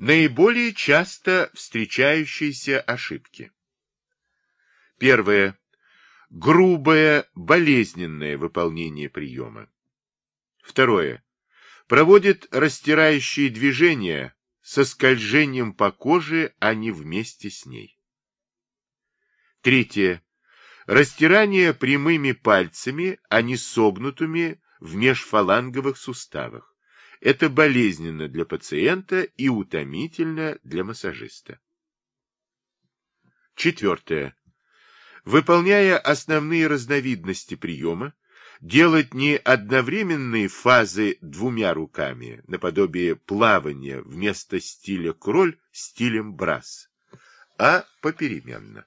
Наиболее часто встречающиеся ошибки. Первое. Грубое, болезненное выполнение приема. Второе. Проводит растирающие движения со скольжением по коже, а не вместе с ней. Третье. Растирание прямыми пальцами, а не согнутыми в межфаланговых суставах. Это болезненно для пациента и утомительно для массажиста. Четвертое. Выполняя основные разновидности приема, делать не одновременные фазы двумя руками, наподобие плавания вместо стиля кроль стилем брас, а попеременно.